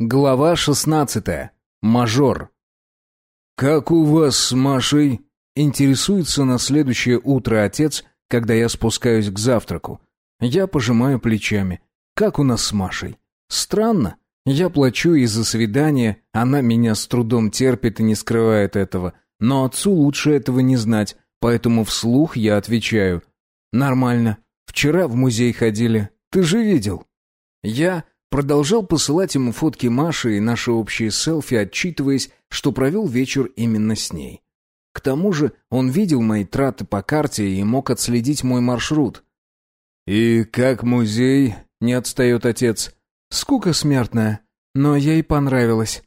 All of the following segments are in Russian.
Глава шестнадцатая. Мажор. «Как у вас с Машей?» — интересуется на следующее утро отец, когда я спускаюсь к завтраку. Я пожимаю плечами. «Как у нас с Машей?» «Странно. Я плачу из-за свидания, она меня с трудом терпит и не скрывает этого. Но отцу лучше этого не знать, поэтому вслух я отвечаю. Нормально. Вчера в музей ходили. Ты же видел?» Я Продолжал посылать ему фотки Маши и наши общие селфи, отчитываясь, что провел вечер именно с ней. К тому же он видел мои траты по карте и мог отследить мой маршрут. «И как музей?» — не отстает отец. «Скука смертная, но ей понравилось».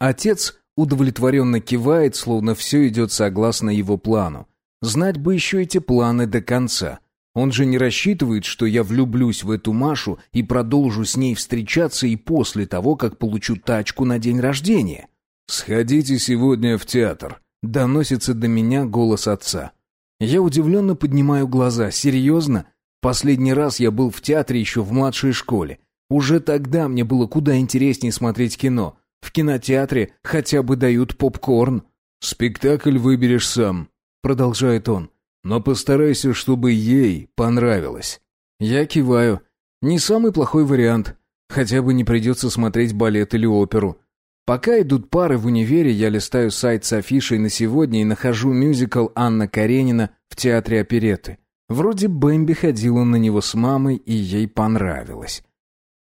Отец удовлетворенно кивает, словно все идет согласно его плану. Знать бы еще эти планы до конца — он же не рассчитывает, что я влюблюсь в эту Машу и продолжу с ней встречаться и после того, как получу тачку на день рождения. «Сходите сегодня в театр», — доносится до меня голос отца. Я удивленно поднимаю глаза. «Серьезно? Последний раз я был в театре еще в младшей школе. Уже тогда мне было куда интереснее смотреть кино. В кинотеатре хотя бы дают попкорн». «Спектакль выберешь сам», — продолжает он. Но постарайся, чтобы ей понравилось. Я киваю. Не самый плохой вариант. Хотя бы не придется смотреть балет или оперу. Пока идут пары в универе, я листаю сайт с афишей на сегодня и нахожу мюзикл Анна Каренина в театре опереты. Вроде Бэмби ходила на него с мамой, и ей понравилось.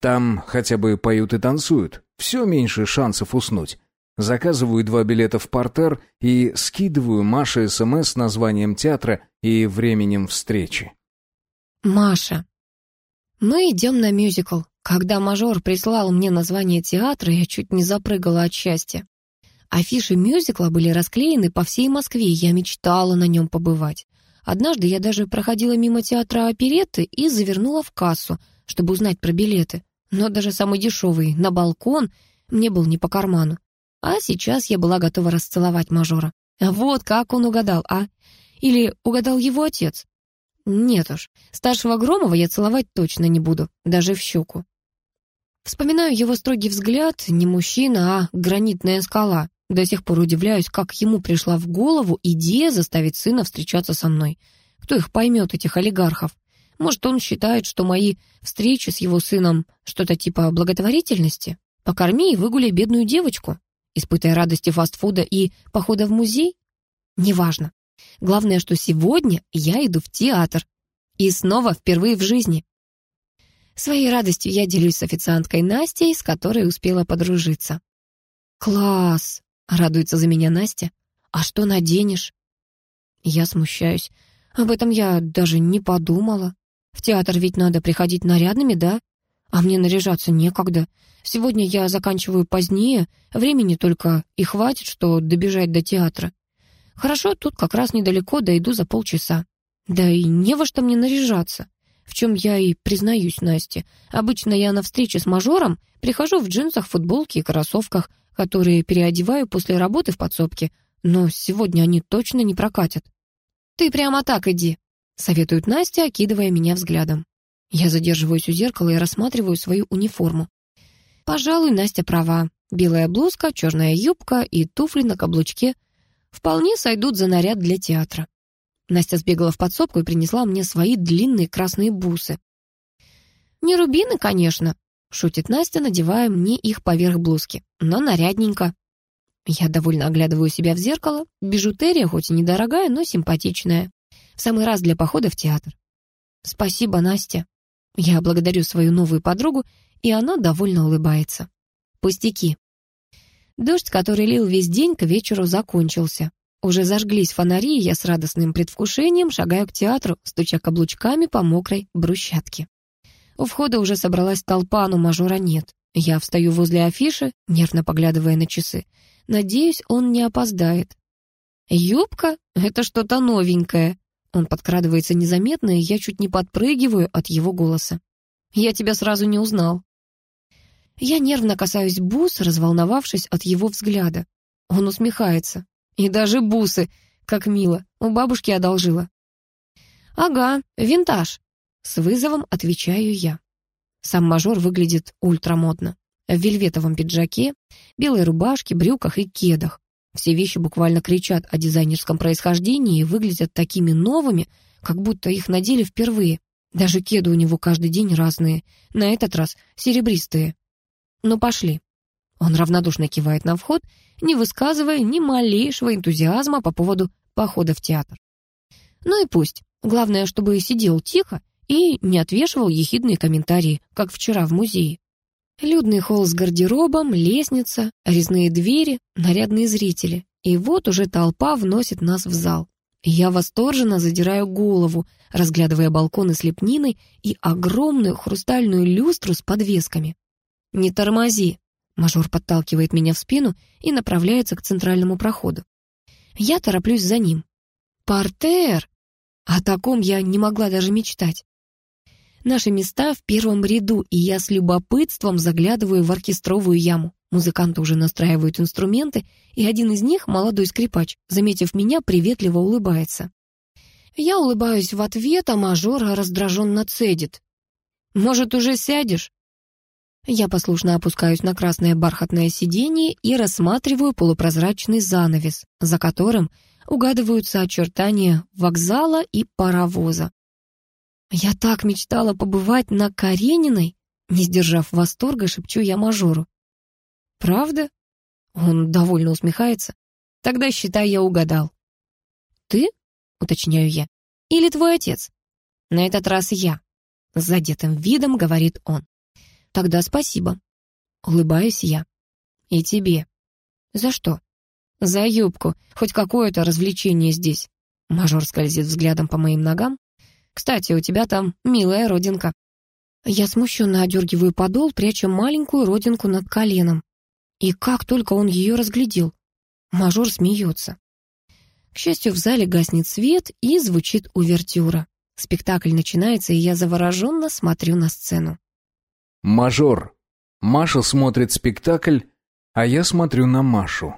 Там хотя бы поют и танцуют. Все меньше шансов уснуть. Заказываю два билета в портер и скидываю Маше СМС с названием театра и временем встречи. Маша. Мы идем на мюзикл. Когда мажор прислал мне название театра, я чуть не запрыгала от счастья. Афиши мюзикла были расклеены по всей Москве, и я мечтала на нем побывать. Однажды я даже проходила мимо театра оперетты и завернула в кассу, чтобы узнать про билеты. Но даже самый дешевый, на балкон, мне был не по карману. А сейчас я была готова расцеловать мажора. Вот как он угадал, а? Или угадал его отец? Нет уж, старшего Громова я целовать точно не буду, даже в щеку. Вспоминаю его строгий взгляд, не мужчина, а гранитная скала. До сих пор удивляюсь, как ему пришла в голову идея заставить сына встречаться со мной. Кто их поймет, этих олигархов? Может, он считает, что мои встречи с его сыном что-то типа благотворительности? Покорми и выгуляй бедную девочку испытывая радости фастфуда и похода в музей? Неважно. Главное, что сегодня я иду в театр. И снова впервые в жизни. Своей радостью я делюсь с официанткой Настей, с которой успела подружиться. «Класс!» — радуется за меня Настя. «А что наденешь?» Я смущаюсь. Об этом я даже не подумала. В театр ведь надо приходить нарядными, да? А мне наряжаться некогда. Сегодня я заканчиваю позднее, времени только и хватит, что добежать до театра. Хорошо, тут как раз недалеко, дойду за полчаса. Да и не во что мне наряжаться. В чем я и признаюсь Насте. Обычно я на встрече с мажором прихожу в джинсах, футболке и кроссовках, которые переодеваю после работы в подсобке. Но сегодня они точно не прокатят. «Ты прямо так иди», — советует Настя, окидывая меня взглядом. Я задерживаюсь у зеркала и рассматриваю свою униформу. Пожалуй, Настя права. Белая блузка, черная юбка и туфли на каблучке вполне сойдут за наряд для театра. Настя сбегала в подсобку и принесла мне свои длинные красные бусы. «Не рубины, конечно», — шутит Настя, надевая мне их поверх блузки, «но нарядненько». Я довольно оглядываю себя в зеркало. Бижутерия хоть и недорогая, но симпатичная. В самый раз для похода в театр. «Спасибо, Настя», я благодарю свою новую подругу, и она довольно улыбается. Пустяки. Дождь, который лил весь день, к вечеру закончился. Уже зажглись фонари, и я с радостным предвкушением шагаю к театру, стуча каблучками по мокрой брусчатке. У входа уже собралась толпа, но мажора нет. Я встаю возле афиши, нервно поглядывая на часы. Надеюсь, он не опоздает. Юбка — это что-то новенькое. Он подкрадывается незаметно, и я чуть не подпрыгиваю от его голоса. «Я тебя сразу не узнал». Я нервно касаюсь бус, разволновавшись от его взгляда. Он усмехается. И даже бусы, как мило, у бабушки одолжила. «Ага, винтаж», — с вызовом отвечаю я. Сам мажор выглядит ультрамодно. в вельветовом пиджаке, белой рубашке, брюках и кедах. Все вещи буквально кричат о дизайнерском происхождении и выглядят такими новыми, как будто их надели впервые. Даже кеды у него каждый день разные, на этот раз серебристые. Ну пошли. Он равнодушно кивает на вход, не высказывая ни малейшего энтузиазма по поводу похода в театр. Ну и пусть. Главное, чтобы сидел тихо и не отвешивал ехидные комментарии, как вчера в музее. Людный холл с гардеробом, лестница, резные двери, нарядные зрители. И вот уже толпа вносит нас в зал. Я восторженно задираю голову, разглядывая балконы с лепниной и огромную хрустальную люстру с подвесками. «Не тормози!» Мажор подталкивает меня в спину и направляется к центральному проходу. Я тороплюсь за ним. «Портер!» О таком я не могла даже мечтать. Наши места в первом ряду, и я с любопытством заглядываю в оркестровую яму. Музыканты уже настраивают инструменты, и один из них, молодой скрипач, заметив меня, приветливо улыбается. Я улыбаюсь в ответ, а мажор раздраженно цедит. «Может, уже сядешь?» Я послушно опускаюсь на красное бархатное сиденье и рассматриваю полупрозрачный занавес, за которым угадываются очертания вокзала и паровоза. «Я так мечтала побывать на Карениной!» Не сдержав восторга, шепчу я мажору. «Правда?» Он довольно усмехается. «Тогда, считай, я угадал». «Ты?» — уточняю я. «Или твой отец?» «На этот раз я», — с задетым видом говорит он. «Тогда спасибо». Улыбаюсь я. «И тебе». «За что?» «За юбку. Хоть какое-то развлечение здесь». Мажор скользит взглядом по моим ногам. Кстати, у тебя там милая родинка». Я смущенно одергиваю подол, пряча маленькую родинку над коленом. И как только он ее разглядел. Мажор смеется. К счастью, в зале гаснет свет и звучит увертюра. Спектакль начинается, и я завороженно смотрю на сцену. «Мажор». Маша смотрит спектакль, а я смотрю на Машу.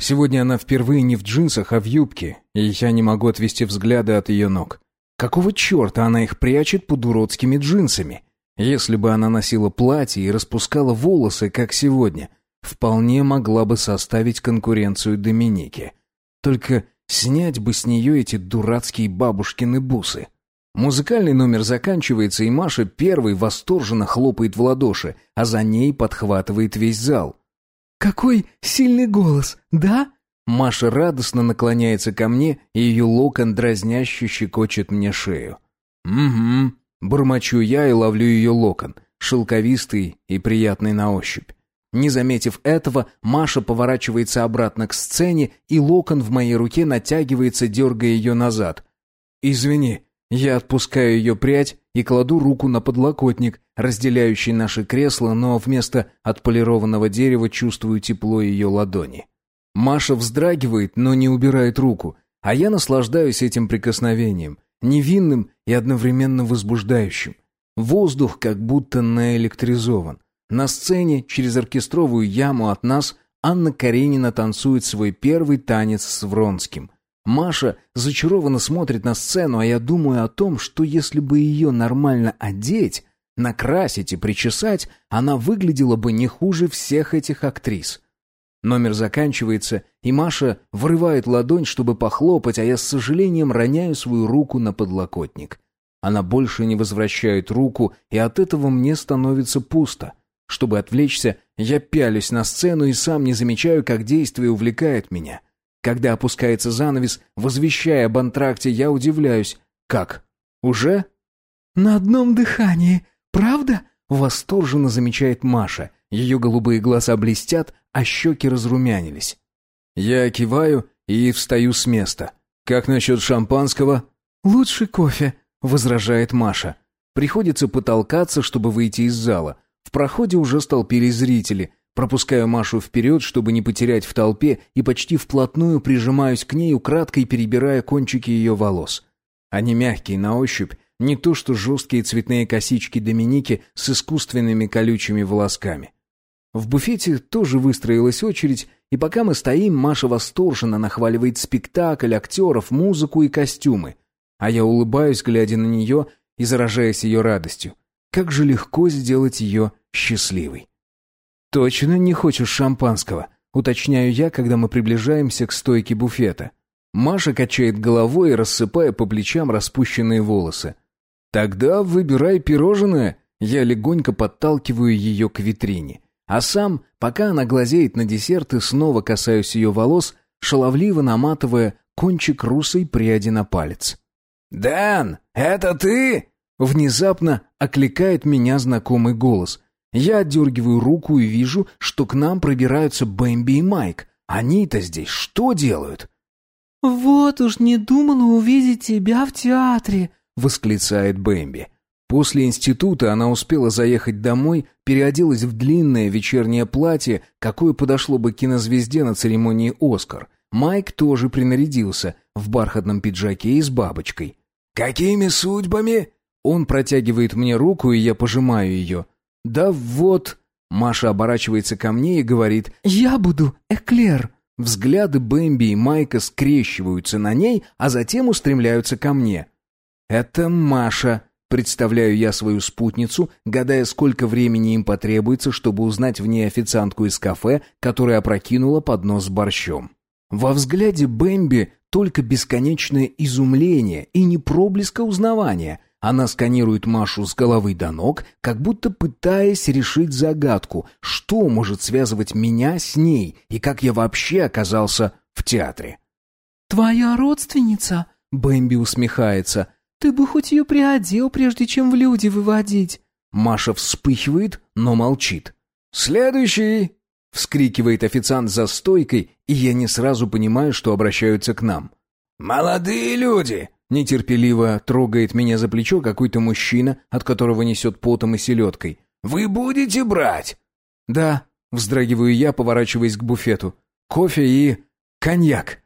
Сегодня она впервые не в джинсах, а в юбке, и я не могу отвести взгляды от ее ног. Какого черта она их прячет под уродскими джинсами? Если бы она носила платье и распускала волосы, как сегодня, вполне могла бы составить конкуренцию Доминике. Только снять бы с нее эти дурацкие бабушкины бусы. Музыкальный номер заканчивается, и Маша первой восторженно хлопает в ладоши, а за ней подхватывает весь зал. «Какой сильный голос, да?» Маша радостно наклоняется ко мне, и ее локон дразняще щекочет мне шею. «Угу». Бормочу я и ловлю ее локон, шелковистый и приятный на ощупь. Не заметив этого, Маша поворачивается обратно к сцене, и локон в моей руке натягивается, дергая ее назад. «Извини». Я отпускаю ее прядь и кладу руку на подлокотник, разделяющий наши кресла, но вместо отполированного дерева чувствую тепло ее ладони. Маша вздрагивает, но не убирает руку, а я наслаждаюсь этим прикосновением, невинным и одновременно возбуждающим. Воздух как будто наэлектризован. На сцене, через оркестровую яму от нас, Анна Каренина танцует свой первый танец с Вронским. Маша зачарованно смотрит на сцену, а я думаю о том, что если бы ее нормально одеть, накрасить и причесать, она выглядела бы не хуже всех этих актрис. Номер заканчивается, и Маша врывает ладонь, чтобы похлопать, а я с сожалением роняю свою руку на подлокотник. Она больше не возвращает руку, и от этого мне становится пусто. Чтобы отвлечься, я пялюсь на сцену и сам не замечаю, как действие увлекает меня. Когда опускается занавес, возвещая об антракте, я удивляюсь. Как? Уже? «На одном дыхании, правда?» — восторженно замечает Маша. Ее голубые глаза блестят, а щеки разрумянились. Я киваю и встаю с места. «Как насчет шампанского?» «Лучше кофе», — возражает Маша. Приходится потолкаться, чтобы выйти из зала. В проходе уже столпились зрители. Пропускаю Машу вперед, чтобы не потерять в толпе, и почти вплотную прижимаюсь к ней, украдкой перебирая кончики ее волос. Они мягкие на ощупь, не то что жесткие цветные косички Доминики с искусственными колючими волосками. В буфете тоже выстроилась очередь, и пока мы стоим, Маша восторженно нахваливает спектакль, актеров, музыку и костюмы. А я улыбаюсь, глядя на нее и заражаясь ее радостью. Как же легко сделать ее счастливой. «Точно не хочешь шампанского?» — уточняю я, когда мы приближаемся к стойке буфета. Маша качает головой, рассыпая по плечам распущенные волосы. «Тогда выбирай пирожное». Я легонько подталкиваю ее к витрине. А сам, пока она глазеет на десерт и снова касаюсь ее волос, шаловливо наматывая кончик русой пряди на палец. «Дэн, это ты?» Внезапно окликает меня знакомый голос. Я отдергиваю руку и вижу, что к нам пробираются Бэмби и Майк. Они-то здесь что делают? «Вот уж не думала увидеть тебя в театре», — восклицает Бэмби. После института она успела заехать домой, переоделась в длинное вечернее платье, какое подошло бы кинозвезде на церемонии «Оскар». Майк тоже принарядился в бархатном пиджаке и с бабочкой. «Какими судьбами?» Он протягивает мне руку, и я пожимаю ее. «Да вот...» Маша оборачивается ко мне и говорит «Я буду эклер». Взгляды Бэмби и Майка скрещиваются на ней, а затем устремляются ко мне. «Это Маша», — представляю я свою спутницу, гадая, сколько времени им потребуется, чтобы узнать в ней официантку из кафе, которая опрокинула поднос с борщом. Во взгляде Бэмби только бесконечное изумление и не проблеска узнавания — она сканирует Машу с головы до ног, как будто пытаясь решить загадку, что может связывать меня с ней и как я вообще оказался в театре. «Твоя родственница?» — Бэмби усмехается. «Ты бы хоть ее приодел, прежде чем в люди выводить». Маша вспыхивает, но молчит. «Следующий!» — вскрикивает официант за стойкой, и я не сразу понимаю, что обращаются к нам. «Молодые люди!» Нетерпеливо трогает меня за плечо какой-то мужчина, от которого несет потом и селедкой. «Вы будете брать?» «Да», — вздрагиваю я, поворачиваясь к буфету. «Кофе и... коньяк».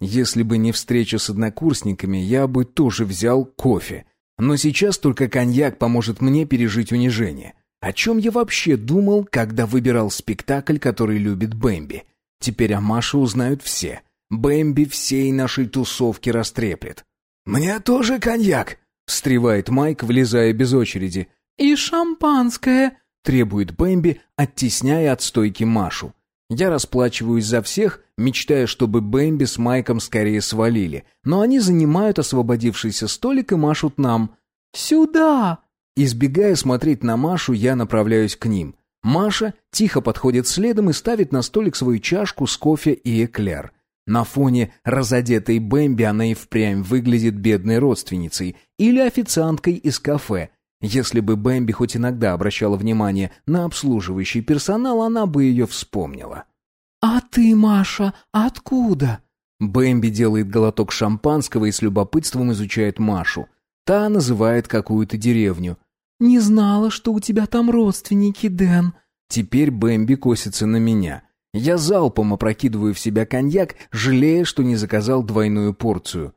Если бы не встреча с однокурсниками, я бы тоже взял кофе. Но сейчас только коньяк поможет мне пережить унижение. О чем я вообще думал, когда выбирал спектакль, который любит Бэмби? Теперь о Маше узнают все. Бэмби всей нашей тусовки растреплет. «Мне тоже коньяк!» — встревает Майк, влезая без очереди. «И шампанское!» — требует Бэмби, оттесняя от стойки Машу. Я расплачиваюсь за всех, мечтая, чтобы Бэмби с Майком скорее свалили. Но они занимают освободившийся столик и машут нам. «Сюда!» Избегая смотреть на Машу, я направляюсь к ним. Маша тихо подходит следом и ставит на столик свою чашку с кофе и эклер. На фоне разодетой Бэмби она и впрямь выглядит бедной родственницей или официанткой из кафе. Если бы Бэмби хоть иногда обращала внимание на обслуживающий персонал, она бы ее вспомнила. «А ты, Маша, откуда?» Бэмби делает глоток шампанского и с любопытством изучает Машу. Та называет какую-то деревню. «Не знала, что у тебя там родственники, Дэн». Теперь Бэмби косится на меня. Я залпом опрокидываю в себя коньяк, жалея, что не заказал двойную порцию.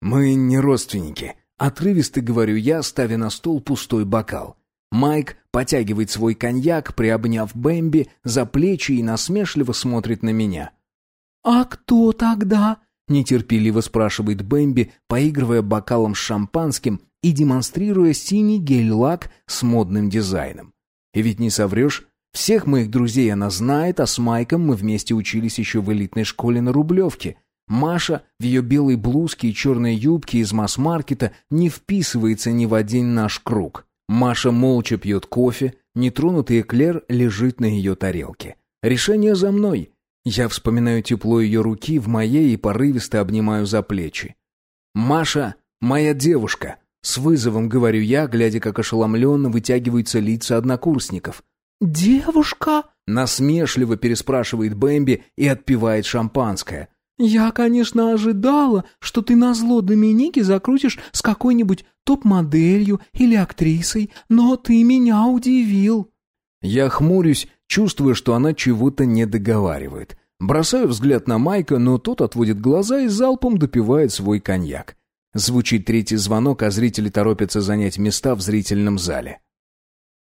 «Мы не родственники», — отрывисто говорю я, ставя на стол пустой бокал. Майк потягивает свой коньяк, приобняв Бэмби за плечи и насмешливо смотрит на меня. «А кто тогда?» — нетерпеливо спрашивает Бэмби, поигрывая бокалом с шампанским и демонстрируя синий гель-лак с модным дизайном. И ведь не соврешь, всех моих друзей она знает, а с Майком мы вместе учились еще в элитной школе на Рублевке. Маша в ее белой блузке и черной юбке из масс-маркета не вписывается ни в один наш круг. Маша молча пьет кофе, нетронутый эклер лежит на ее тарелке. Решение за мной. Я вспоминаю тепло ее руки в моей и порывисто обнимаю за плечи. «Маша — моя девушка», — с вызовом говорю я, глядя, как ошеломленно вытягиваются лица однокурсников. «Девушка?» — насмешливо переспрашивает Бэмби и отпивает шампанское. «Я, конечно, ожидала, что ты на зло Доминике закрутишь с какой-нибудь топ-моделью или актрисой, но ты меня удивил». Я хмурюсь, чувствуя, что она чего-то не договаривает. Бросаю взгляд на Майка, но тот отводит глаза и залпом допивает свой коньяк. Звучит третий звонок, а зрители торопятся занять места в зрительном зале.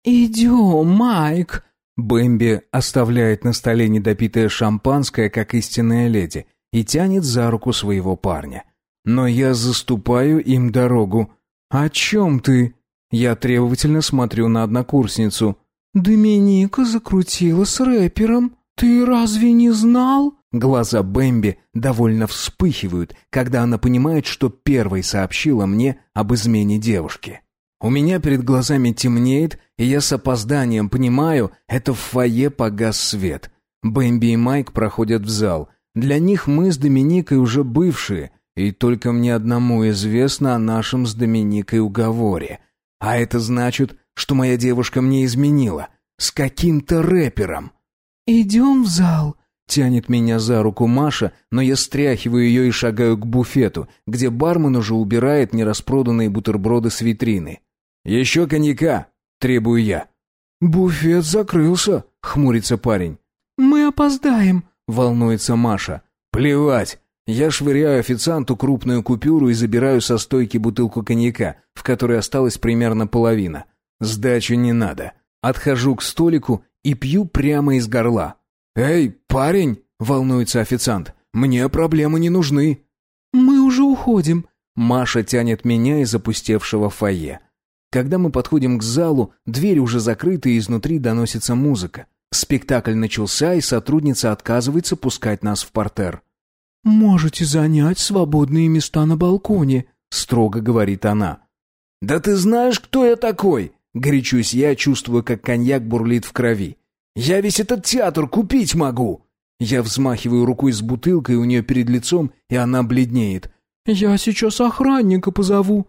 «Идем, Майк!» Бэмби оставляет на столе недопитое шампанское, как истинная леди, и тянет за руку своего парня. Но я заступаю им дорогу. «О чем ты?» Я требовательно смотрю на однокурсницу. Доминика закрутила с рэпером. Ты разве не знал?» Глаза Бэмби довольно вспыхивают, когда она понимает, что первой сообщила мне об измене девушки. У меня перед глазами темнеет, и я с опозданием понимаю, это в фойе погас свет. Бэмби и Майк проходят в зал. Для них мы с Доминикой уже бывшие, и только мне одному известно о нашем с Доминикой уговоре. А это значит, что моя девушка мне изменила. С каким-то рэпером. «Идем в зал», — тянет меня за руку Маша, но я стряхиваю ее и шагаю к буфету, где бармен уже убирает нераспроданные бутерброды с витрины. «Еще коньяка!» — требую я. «Буфет закрылся», — хмурится парень. «Мы опоздаем», — волнуется Маша. «Плевать! Я швыряю официанту крупную купюру и забираю со стойки бутылку коньяка, в которой осталась примерно половина. Сдачи не надо. Отхожу к столику и пью прямо из горла. «Эй, парень!» — волнуется официант. «Мне проблемы не нужны». «Мы уже уходим». Маша тянет меня из опустевшего фойе. Когда мы подходим к залу, дверь уже закрыта и изнутри доносится музыка. Спектакль начался, и сотрудница отказывается пускать нас в портер. «Можете занять свободные места на балконе», — строго говорит она. «Да ты знаешь, кто я такой?» — горячусь я, чувствую, как коньяк бурлит в крови. «Я весь этот театр купить могу!» Я взмахиваю рукой с бутылкой у нее перед лицом, и она бледнеет. «Я сейчас охранника позову».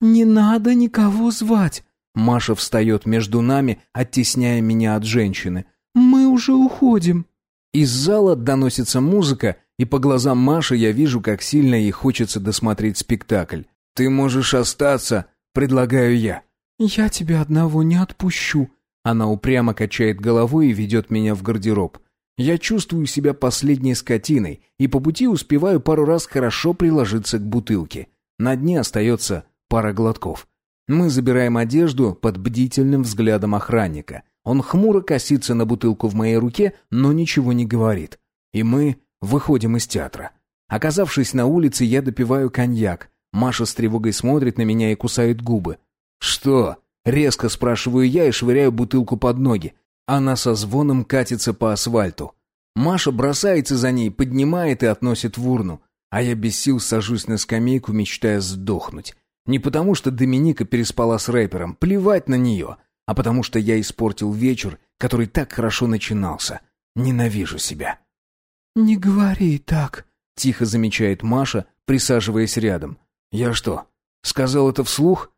«Не надо никого звать». Маша встает между нами, оттесняя меня от женщины. «Мы уже уходим». Из зала доносится музыка, и по глазам Маши я вижу, как сильно ей хочется досмотреть спектакль. «Ты можешь остаться», — предлагаю я. «Я тебя одного не отпущу». Она упрямо качает головой и ведет меня в гардероб. Я чувствую себя последней скотиной и по пути успеваю пару раз хорошо приложиться к бутылке. На дне остается пара глотков. Мы забираем одежду под бдительным взглядом охранника. Он хмуро косится на бутылку в моей руке, но ничего не говорит. И мы Выходим из театра. Оказавшись на улице, я допиваю коньяк. Маша с тревогой смотрит на меня и кусает губы. «Что?» — резко спрашиваю я и швыряю бутылку под ноги. Она со звоном катится по асфальту. Маша бросается за ней, поднимает и относит в урну. А я без сил сажусь на скамейку, мечтая сдохнуть. Не потому, что Доминика переспала с рэпером, плевать на нее, а потому что я испортил вечер, который так хорошо начинался. Ненавижу себя. «Не говори так», — тихо замечает Маша, присаживаясь рядом. «Я что, сказал это вслух?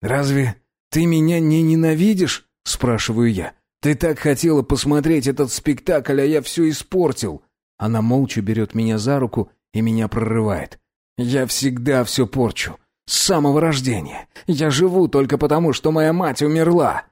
Разве ты меня не ненавидишь?» — спрашиваю я. «Ты так хотела посмотреть этот спектакль, а я все испортил». Она молча берет меня за руку и меня прорывает. «Я всегда все порчу. С самого рождения. Я живу только потому, что моя мать умерла».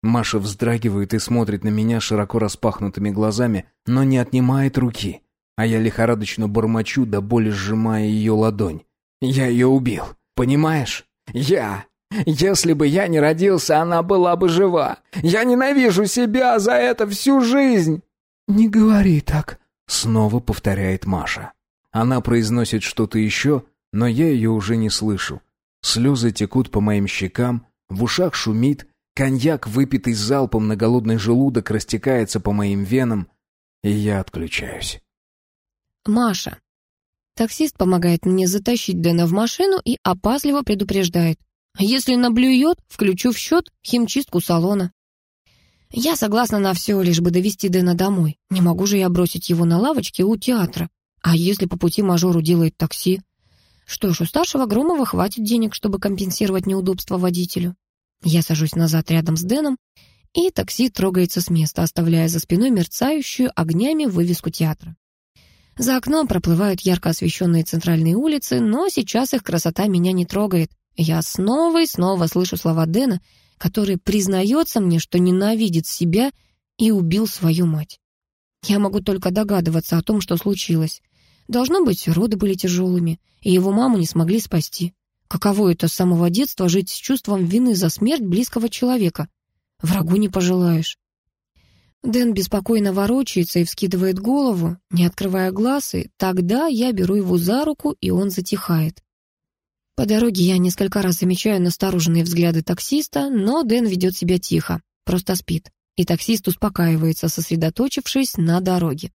Маша вздрагивает и смотрит на меня широко распахнутыми глазами, но не отнимает руки. А я лихорадочно бормочу, до боли сжимая ее ладонь. «Я ее убил. Понимаешь? Я. Если бы я не родился, она была бы жива. Я ненавижу себя за это всю жизнь!» «Не говори так», — снова повторяет Маша. Она произносит что-то еще, но я ее уже не слышу. Слезы текут по моим щекам, в ушах шумит, Коньяк, выпитый залпом на голодный желудок, растекается по моим венам, и я отключаюсь. Маша. Таксист помогает мне затащить Дэна в машину и опасливо предупреждает. Если наблюет, включу в счет химчистку салона. Я согласна на все, лишь бы довести Дэна домой. Не могу же я бросить его на лавочке у театра. А если по пути мажору делает такси? Что ж, у старшего Громова хватит денег, чтобы компенсировать неудобства водителю. Я сажусь назад рядом с Дэном, и такси трогается с места, оставляя за спиной мерцающую огнями вывеску театра. За окном проплывают ярко освещенные центральные улицы, но сейчас их красота меня не трогает. Я снова и снова слышу слова Дэна, который признается мне, что ненавидит себя и убил свою мать. Я могу только догадываться о том, что случилось. Должно быть, роды были тяжелыми, и его маму не смогли спасти. Каково это с самого детства жить с чувством вины за смерть близкого человека? Врагу не пожелаешь. Дэн беспокойно ворочается и вскидывает голову, не открывая глаз, и тогда я беру его за руку, и он затихает. По дороге я несколько раз замечаю настороженные взгляды таксиста, но Дэн ведет себя тихо, просто спит. и таксист успокаивается, сосредоточившись на дороге.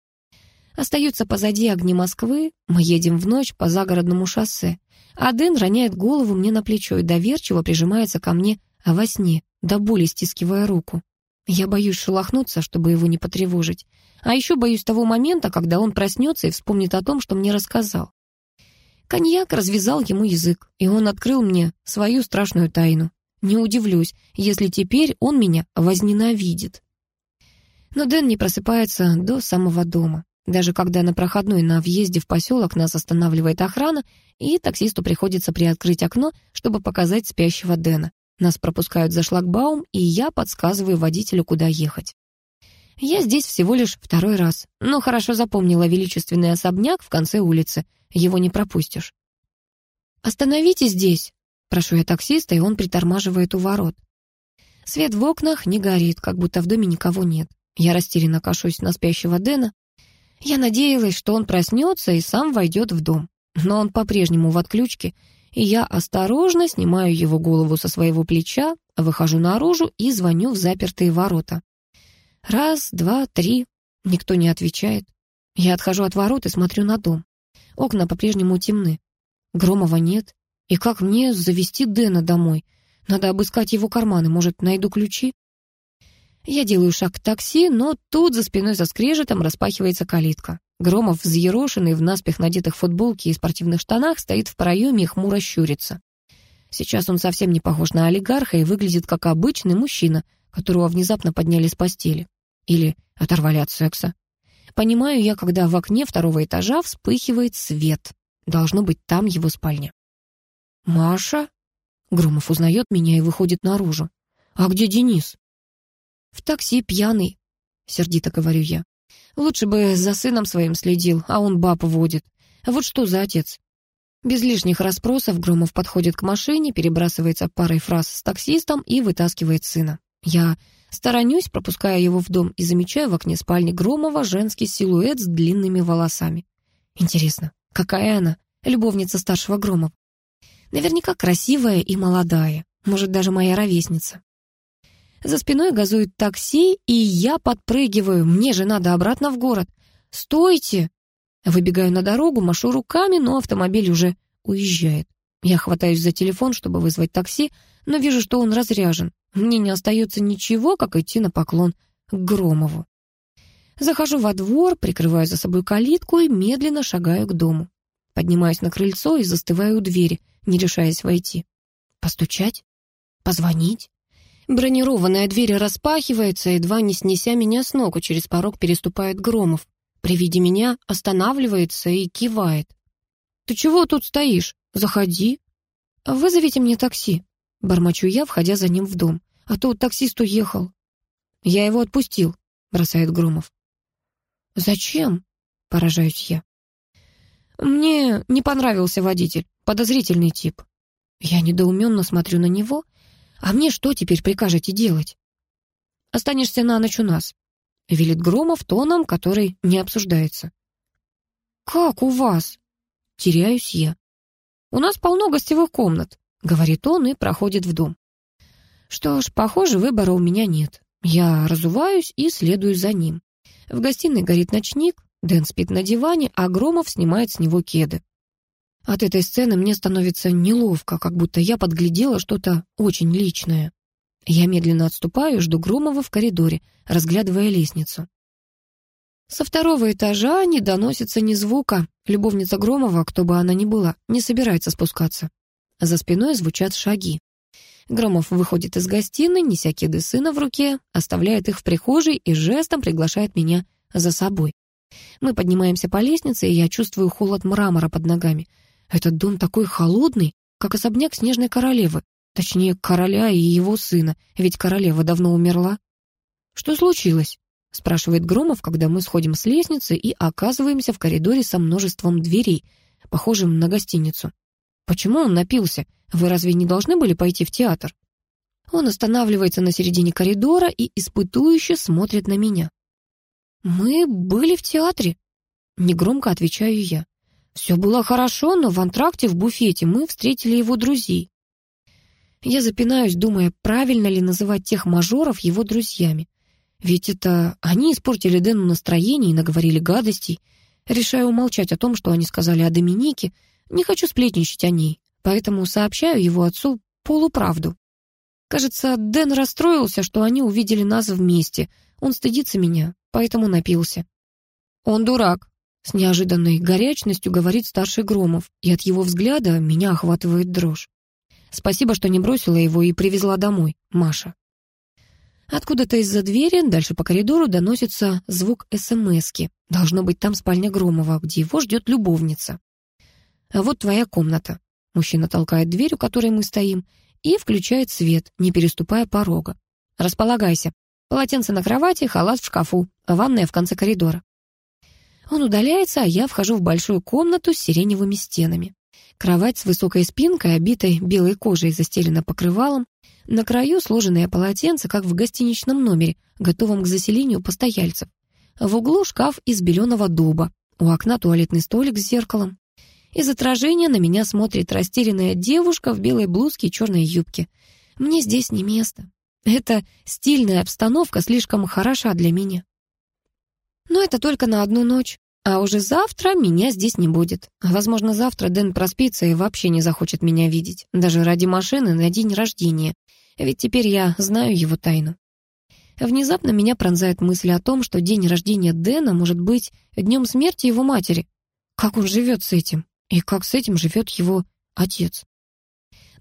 Остаются позади огни Москвы, мы едем в ночь по загородному шоссе, а Дэн роняет голову мне на плечо и доверчиво прижимается ко мне во сне, до боли стискивая руку. Я боюсь шелохнуться, чтобы его не потревожить. А еще боюсь того момента, когда он проснется и вспомнит о том, что мне рассказал. Коньяк развязал ему язык, и он открыл мне свою страшную тайну. Не удивлюсь, если теперь он меня возненавидит. Но Дэн не просыпается до самого дома. Даже когда на проходной на въезде в поселок нас останавливает охрана, и таксисту приходится приоткрыть окно, чтобы показать спящего Дэна. Нас пропускают за шлагбаум, и я подсказываю водителю, куда ехать. Я здесь всего лишь второй раз, но хорошо запомнила величественный особняк в конце улицы. Его не пропустишь. «Остановитесь здесь», — прошу я таксиста, и он притормаживает у ворот. Свет в окнах не горит, как будто в доме никого нет. Я растерянно кашусь на спящего Дэна. Я надеялась, что он проснется и сам войдет в дом. Но он по-прежнему в отключке, и я осторожно снимаю его голову со своего плеча, выхожу наружу и звоню в запертые ворота. Раз, два, три. Никто не отвечает. Я отхожу от ворот и смотрю на дом. Окна по-прежнему темны. Громова нет. И как мне завести Дэна домой? Надо обыскать его карманы, может, найду ключи? Я делаю шаг к такси, но тут за спиной за скрежетом распахивается калитка. Громов, взъерошенный в наспех надетых футболке и спортивных штанах, стоит в проеме и хмуро щурится. Сейчас он совсем не похож на олигарха и выглядит как обычный мужчина, которого внезапно подняли с постели. Или оторвали от секса. Понимаю я, когда в окне второго этажа вспыхивает свет. Должно быть, там его спальня. «Маша?» Громов узнает меня и выходит наружу. «А где Денис?» «В такси пьяный», — сердито говорю я. «Лучше бы за сыном своим следил, а он баб водит. Вот что за отец?» Без лишних расспросов Громов подходит к машине, перебрасывается парой фраз с таксистом и вытаскивает сына. Я сторонюсь, пропуская его в дом и замечаю в окне спальни Громова женский силуэт с длинными волосами. Интересно, какая она, любовница старшего Громова? Наверняка красивая и молодая, может, даже моя ровесница. За спиной газует такси, и я подпрыгиваю. Мне же надо обратно в город. «Стойте!» Выбегаю на дорогу, машу руками, но автомобиль уже уезжает. Я хватаюсь за телефон, чтобы вызвать такси, но вижу, что он разряжен. Мне не остается ничего, как идти на поклон к Громову. Захожу во двор, прикрываю за собой калитку и медленно шагаю к дому. Поднимаюсь на крыльцо и застываю у двери, не решаясь войти. Постучать? Позвонить? Бронированная дверь распахивается, едва не снеся меня с ног, через порог переступает Громов. При виде меня останавливается и кивает. «Ты чего тут стоишь? Заходи». «Вызовите мне такси», — бормочу я, входя за ним в дом. «А то таксист уехал». «Я его отпустил», — бросает Громов. «Зачем?» — поражаюсь я. «Мне не понравился водитель, подозрительный тип». Я недоуменно смотрю на него, а мне что теперь прикажете делать? Останешься на ночь у нас, велит Громов тоном, который не обсуждается. Как у вас? Теряюсь я. У нас полно гостевых комнат, говорит он и проходит в дом. Что ж, похоже, выбора у меня нет. Я разуваюсь и следую за ним. В гостиной горит ночник, Дэн спит на диване, а Громов снимает с него кеды. От этой сцены мне становится неловко, как будто я подглядела что-то очень личное. Я медленно отступаю жду Громова в коридоре, разглядывая лестницу. Со второго этажа не доносится ни звука. Любовница Громова, кто бы она ни была, не собирается спускаться. За спиной звучат шаги. Громов выходит из гостиной, неся кеды сына в руке, оставляет их в прихожей и жестом приглашает меня за собой. Мы поднимаемся по лестнице, и я чувствую холод мрамора под ногами — этот дом такой холодный, как особняк Снежной Королевы. Точнее, короля и его сына, ведь королева давно умерла. «Что случилось?» — спрашивает Громов, когда мы сходим с лестницы и оказываемся в коридоре со множеством дверей, похожим на гостиницу. «Почему он напился? Вы разве не должны были пойти в театр?» Он останавливается на середине коридора и испытующе смотрит на меня. «Мы были в театре», — негромко отвечаю я. Все было хорошо, но в антракте в буфете мы встретили его друзей. Я запинаюсь, думая, правильно ли называть тех мажоров его друзьями. Ведь это они испортили Дэну настроение и наговорили гадостей. Решаю умолчать о том, что они сказали о Доминике. Не хочу сплетничать о ней, поэтому сообщаю его отцу полуправду. Кажется, Дэн расстроился, что они увидели нас вместе. Он стыдится меня, поэтому напился. Он дурак, с неожиданной горячностью говорит старший Громов, и от его взгляда меня охватывает дрожь. Спасибо, что не бросила его и привезла домой, Маша. Откуда-то из-за двери, дальше по коридору, доносится звук СМСки. Должно быть там спальня Громова, где его ждет любовница. А вот твоя комната. Мужчина толкает дверь, у которой мы стоим, и включает свет, не переступая порога. Располагайся. Полотенце на кровати, халат в шкафу, ванная в конце коридора. Он удаляется, а я вхожу в большую комнату с сиреневыми стенами. Кровать с высокой спинкой, обитой белой кожей, застелена покрывалом. На краю сложенное полотенце, как в гостиничном номере, готовом к заселению постояльцев. В углу шкаф из беленого дуба. У окна туалетный столик с зеркалом. Из отражения на меня смотрит растерянная девушка в белой блузке и черной юбке. Мне здесь не место. Эта стильная обстановка слишком хороша для меня. Но это только на одну ночь. А уже завтра меня здесь не будет. Возможно, завтра Дэн проспится и вообще не захочет меня видеть. Даже ради машины на день рождения. Ведь теперь я знаю его тайну. Внезапно меня пронзает мысль о том, что день рождения Дэна может быть днем смерти его матери. Как он живет с этим? И как с этим живет его отец?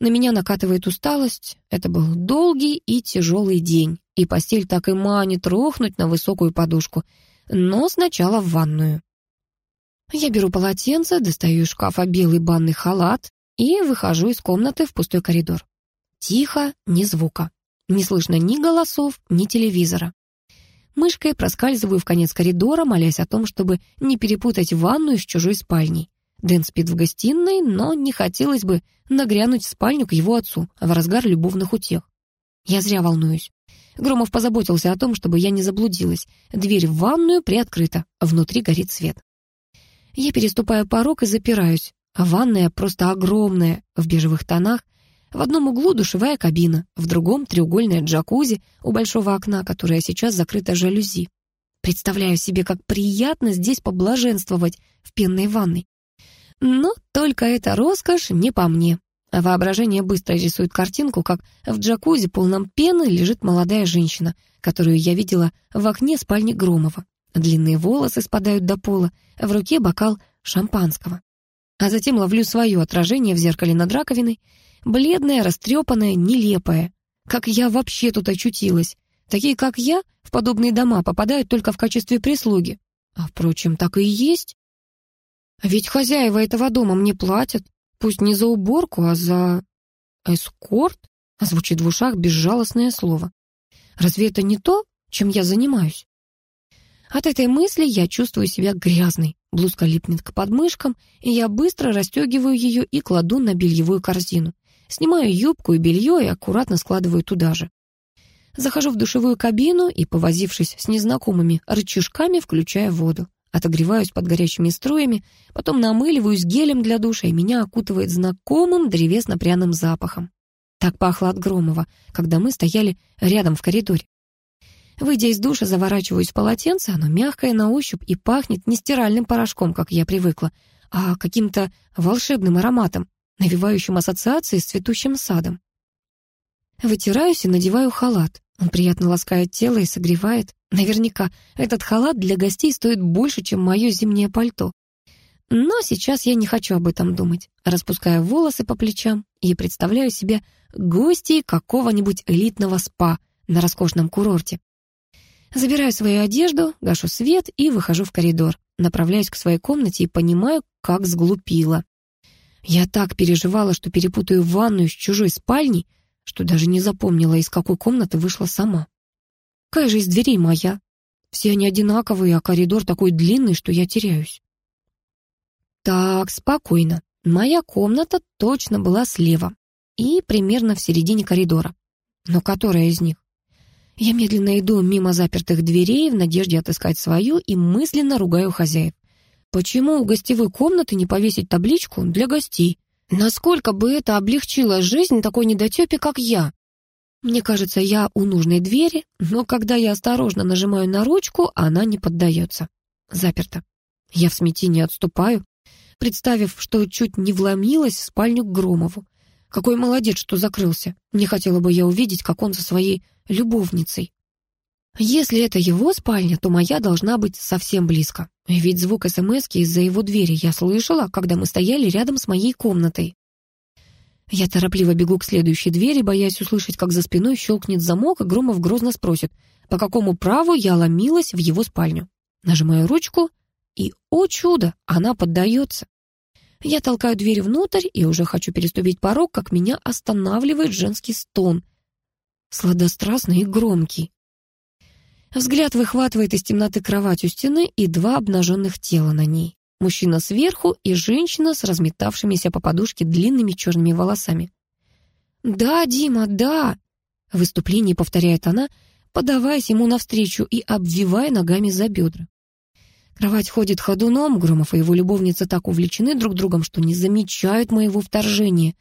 На меня накатывает усталость. Это был долгий и тяжелый день. И постель так и манит рухнуть на высокую подушку. Но сначала в ванную. Я беру полотенце, достаю из шкафа белый банный халат и выхожу из комнаты в пустой коридор. Тихо, ни звука. Не слышно ни голосов, ни телевизора. Мышкой проскальзываю в конец коридора, молясь о том, чтобы не перепутать ванную с чужой спальней. Дэн спит в гостиной, но не хотелось бы нагрянуть в спальню к его отцу в разгар любовных утех. Я зря волнуюсь. Громов позаботился о том, чтобы я не заблудилась. Дверь в ванную приоткрыта, внутри горит свет. Я переступаю порог и запираюсь. А ванная просто огромная, в бежевых тонах. В одном углу душевая кабина, в другом треугольная джакузи у большого окна, которое сейчас закрыто жалюзи. Представляю себе, как приятно здесь поблаженствовать в пенной ванной. Но только эта роскошь не по мне. Воображение быстро рисует картинку, как в джакузи полном пены лежит молодая женщина, которую я видела в окне спальни Громова. Длинные волосы спадают до пола, в руке бокал шампанского. А затем ловлю свое отражение в зеркале над раковиной, бледное, растрепанное, нелепое. Как я вообще тут очутилась? Такие, как я, в подобные дома попадают только в качестве прислуги. А, впрочем, так и есть. А ведь хозяева этого дома мне платят, пусть не за уборку, а за... эскорт? Звучит в ушах безжалостное слово. Разве это не то, чем я занимаюсь? От этой мысли я чувствую себя грязной. Блузка липнет к подмышкам, и я быстро расстегиваю ее и кладу на бельевую корзину. Снимаю юбку и белье и аккуратно складываю туда же. Захожу в душевую кабину и, повозившись с незнакомыми рычажками, включаю воду. Отогреваюсь под горячими струями, потом намыливаюсь гелем для душа, и меня окутывает знакомым древесно-пряным запахом. Так пахло от Громова, когда мы стояли рядом в коридоре. Выйдя из душа, заворачиваюсь в полотенце, оно мягкое на ощупь и пахнет не стиральным порошком, как я привыкла, а каким-то волшебным ароматом, навевающим ассоциации с цветущим садом. Вытираюсь и надеваю халат. Он приятно ласкает тело и согревает. Наверняка этот халат для гостей стоит больше, чем мое зимнее пальто. Но сейчас я не хочу об этом думать. Распускаю волосы по плечам и представляю себе гостей какого-нибудь элитного спа на роскошном курорте. Забираю свою одежду, гашу свет и выхожу в коридор. Направляюсь к своей комнате и понимаю, как сглупила. Я так переживала, что перепутаю ванную с чужой спальней, что даже не запомнила, из какой комнаты вышла сама. Какая же из дверей моя? Все они одинаковые, а коридор такой длинный, что я теряюсь. Так, спокойно. Моя комната точно была слева и примерно в середине коридора. Но которая из них? Я медленно иду мимо запертых дверей в надежде отыскать свою и мысленно ругаю хозяев. Почему у гостевой комнаты не повесить табличку «Для гостей»? Насколько бы это облегчило жизнь такой недотепе, как я? Мне кажется, я у нужной двери, но когда я осторожно нажимаю на ручку, она не поддается. Заперта. Я в смятении отступаю, представив, что чуть не вломилась в спальню к Громову. Какой молодец, что закрылся. Не хотела бы я увидеть, как он со своей любовницей. Если это его спальня, то моя должна быть совсем близко. Ведь звук смс из-за его двери я слышала, когда мы стояли рядом с моей комнатой. Я торопливо бегу к следующей двери, боясь услышать, как за спиной щелкнет замок, и Громов грозно спросит, по какому праву я ломилась в его спальню. Нажимаю ручку, и, о чудо, она поддается. Я толкаю дверь внутрь и уже хочу переступить порог, как меня останавливает женский стон. Сладострастный и громкий. Взгляд выхватывает из темноты кровать у стены и два обнаженных тела на ней. Мужчина сверху и женщина с разметавшимися по подушке длинными черными волосами. «Да, Дима, да!» В выступлении повторяет она, подаваясь ему навстречу и обвивая ногами за бедра. Кровать ходит ходуном, Громов и его любовница так увлечены друг другом, что не замечают моего вторжения.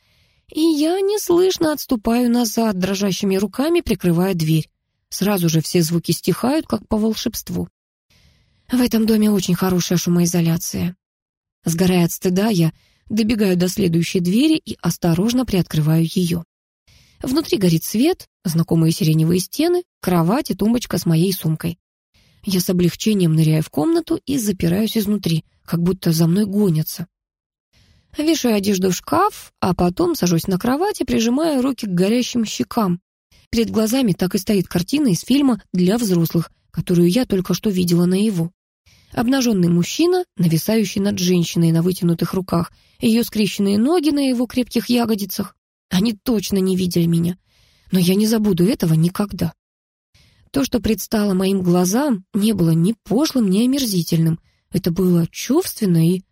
И я неслышно отступаю назад, дрожащими руками прикрывая дверь. Сразу же все звуки стихают, как по волшебству. В этом доме очень хорошая шумоизоляция. Сгорая от стыда, я добегаю до следующей двери и осторожно приоткрываю ее. Внутри горит свет, знакомые сиреневые стены, кровать и тумбочка с моей сумкой. Я с облегчением ныряю в комнату и запираюсь изнутри, как будто за мной гонятся. Вешаю одежду в шкаф, а потом сажусь на кровать и прижимаю руки к горящим щекам. Перед глазами так и стоит картина из фильма «Для взрослых», которую я только что видела наяву. Обнаженный мужчина, нависающий над женщиной на вытянутых руках, ее скрещенные ноги на его крепких ягодицах. Они точно не видели меня. Но я не забуду этого никогда. То, что предстало моим глазам, не было ни пошлым, ни омерзительным. Это было чувственно и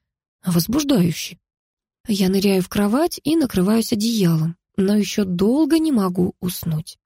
возбуждающе. Я ныряю в кровать и накрываюсь одеялом, но еще долго не могу уснуть.